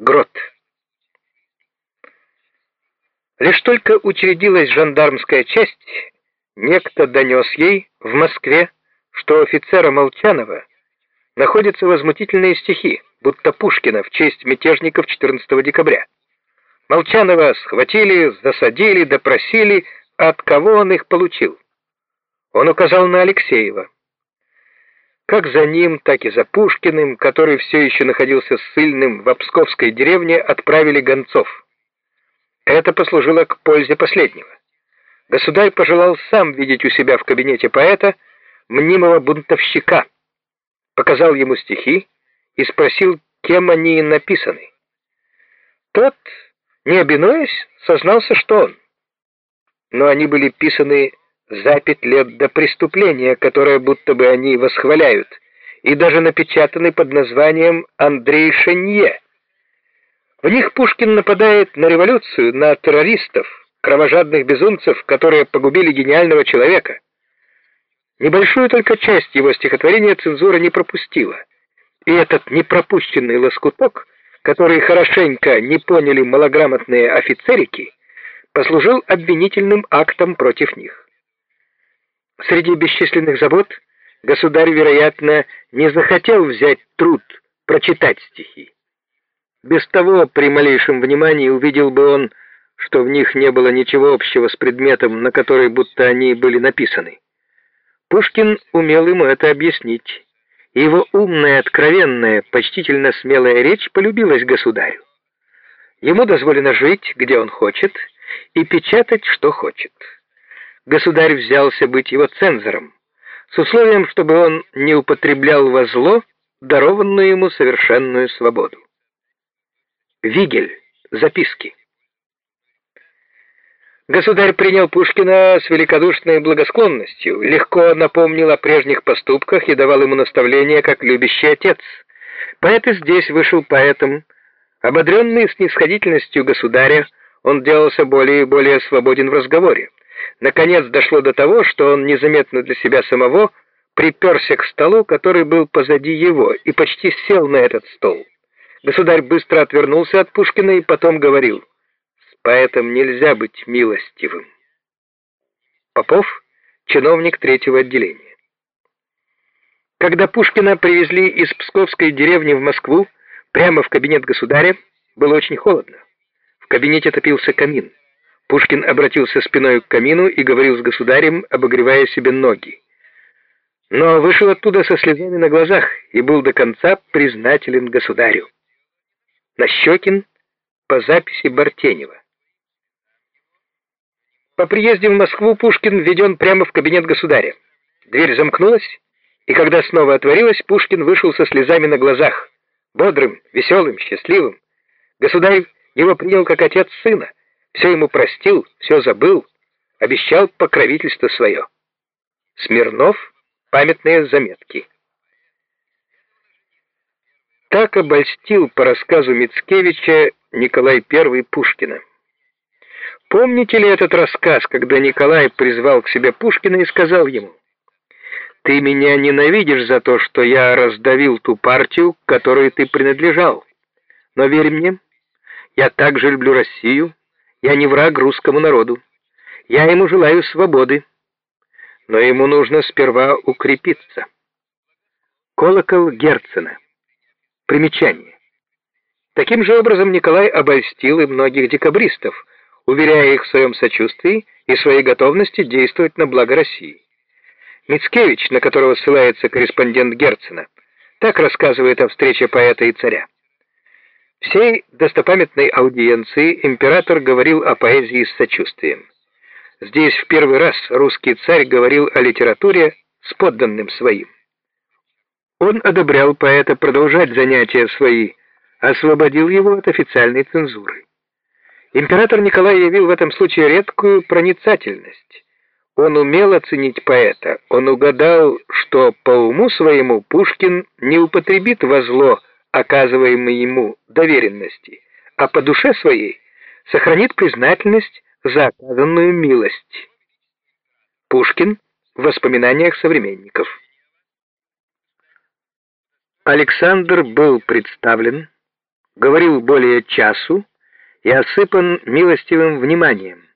Грот. Лишь только учредилась жандармская часть, некто донес ей в Москве, что у офицера Молчанова находятся возмутительные стихи, будто Пушкина в честь мятежников 14 декабря. Молчанова схватили, засадили, допросили, от кого он их получил. Он указал на Алексеева. Как за ним, так и за Пушкиным, который все еще находился ссыльным в Псковской деревне, отправили гонцов. Это послужило к пользе последнего. Государь пожелал сам видеть у себя в кабинете поэта мнимого бунтовщика, показал ему стихи и спросил, кем они написаны. Тот, не обинуясь, сознался, что он. Но они были писаны за пять лет до преступления, которое будто бы они восхваляют, и даже напечатаны под названием «Андрей Шенье». В них Пушкин нападает на революцию, на террористов, кровожадных безумцев, которые погубили гениального человека. Небольшую только часть его стихотворения цензура не пропустила. И этот непропущенный лоскуток, который хорошенько не поняли малограмотные офицерики, послужил обвинительным актом против них. Среди бесчисленных забот государь, вероятно, не захотел взять труд прочитать стихи. Без того, при малейшем внимании увидел бы он, что в них не было ничего общего с предметом, на который будто они были написаны. Пушкин умел ему это объяснить, и его умная, откровенная, почтительно смелая речь полюбилась государю. Ему дозволено жить, где он хочет, и печатать, что хочет государь взялся быть его цензором, с условием, чтобы он не употреблял во зло дарованную ему совершенную свободу. Вигель. Записки. Государь принял Пушкина с великодушной благосклонностью, легко напомнил о прежних поступках и давал ему наставления как любящий отец. Поэт и здесь вышел поэтом. Ободренный снисходительностью государя, он делался более и более свободен в разговоре. Наконец дошло до того, что он незаметно для себя самого приперся к столу, который был позади его, и почти сел на этот стол. Государь быстро отвернулся от Пушкина и потом говорил, «С поэтом нельзя быть милостивым». Попов, чиновник третьего отделения. Когда Пушкина привезли из Псковской деревни в Москву, прямо в кабинет государя, было очень холодно. В кабинете топился камин. Пушкин обратился спиной к камину и говорил с государем, обогревая себе ноги. Но вышел оттуда со слезами на глазах и был до конца признателен государю. Нащекин по записи Бартенева. По приезде в Москву Пушкин введен прямо в кабинет государя. Дверь замкнулась, и когда снова отворилась, Пушкин вышел со слезами на глазах, бодрым, веселым, счастливым. Государь его принял как отец сына, все ему простил, все забыл, обещал покровительство свое. Смирнов. Памятные заметки. Так обольстил по рассказу Мицкевича Николай I Пушкина. Помните ли этот рассказ, когда Николай призвал к себе Пушкина и сказал ему, «Ты меня ненавидишь за то, что я раздавил ту партию, которой ты принадлежал. Но верь мне, я также люблю Россию, я не враг русскому народу. Я ему желаю свободы. Но ему нужно сперва укрепиться. Колокол Герцена. Примечание. Таким же образом Николай обольстил и многих декабристов, уверяя их в своем сочувствии и своей готовности действовать на благо России. Мицкевич, на которого ссылается корреспондент Герцена, так рассказывает о встрече поэта и царя. Всей достопамятной аудиенции император говорил о поэзии с сочувствием. Здесь в первый раз русский царь говорил о литературе с подданным своим. Он одобрял поэта продолжать занятия свои, освободил его от официальной цензуры. Император Николай явил в этом случае редкую проницательность. Он умел оценить поэта, он угадал, что по уму своему Пушкин не употребит во зло оказываемой ему доверенности, а по душе своей сохранит признательность за оказанную милость. Пушкин в воспоминаниях современников. Александр был представлен говорил более часу и осыпан милостивым вниманием.